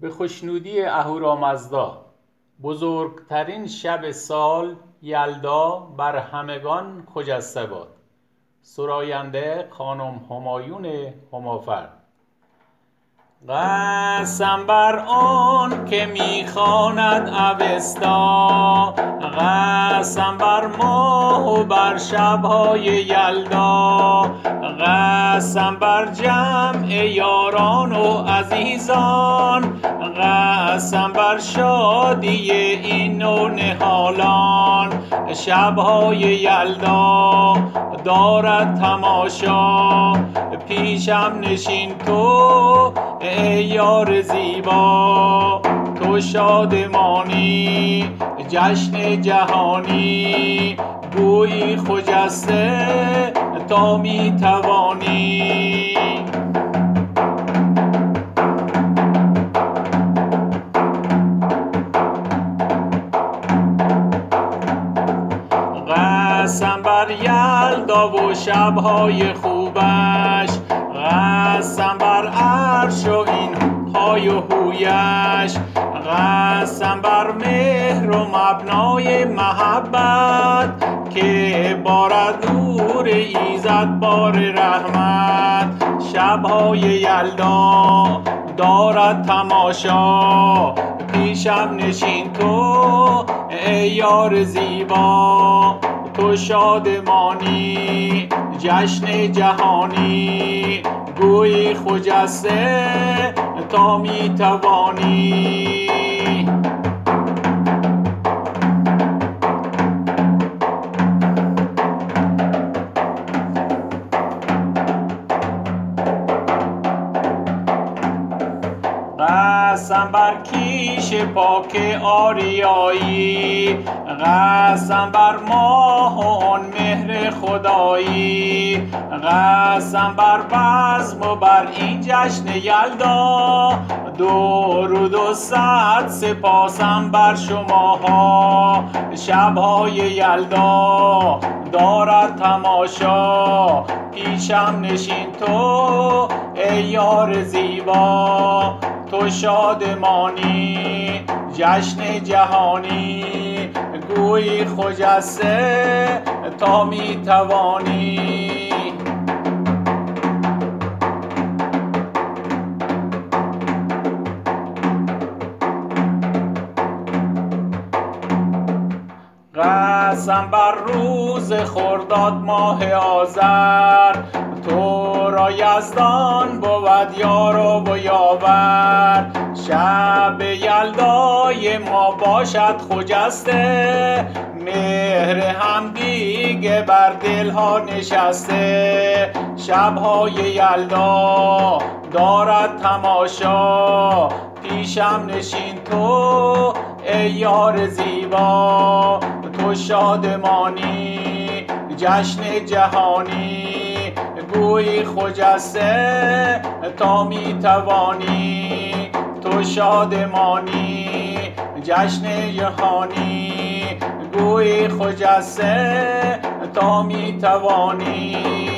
به خوشنودی اهورامزدا. بزرگترین شب سال یلدا بر همگان خجسته باد. سراینده خانم همایون همافرد. قسم بر آن که می‌خواند اوستا. قسم بر ماه بر شبهای یلدا. قسم بر جمع یاران و عزیزان. قسم بر شادی این و نهالان. شبهای یلدا دارد تماشا. پیشم نشین تو ای یار زیبا. تو شادمانی جشن جهانی. گویی خجسته تا می توانی. قسم بر یلدا و شبهای خوبش. قسم بر عرش و این های و هویش. قسم بر مهر و مبنای محبت که بارد نور ایزد بار رحمت. شبهای یلدا دارد تماشا پیشم نشین تو ای یار زیبا. تو شادمانی جشن جهانی. گویی خجسته تا می قسم بر کیش پاک آریایی قسم بر ماه و آن مهر خدایی قسم بر بزم و بر این جشن یلدا. درود و صد سپاسم بر شماها شبهای یلدا. دارد تماشا پیشم نشین تو ای یار زیبا. شادمانی جشن جهانی گویی خجسته تا می توانی. قسم بر روز خرداد ماه آذر تو یزدان بود یار و یاور. شب یلدای ما باشد خجسته. مهر هم دیگه بر دلها نشسته. شبهای یلدا دارد تماشا. پیشم نشین تو ای یار زیبا. تو شادمانی جشن جهانی. گویی خجسته تا می توانی تو شادمانی جشن جهانی. گویی خجسته تا می توانی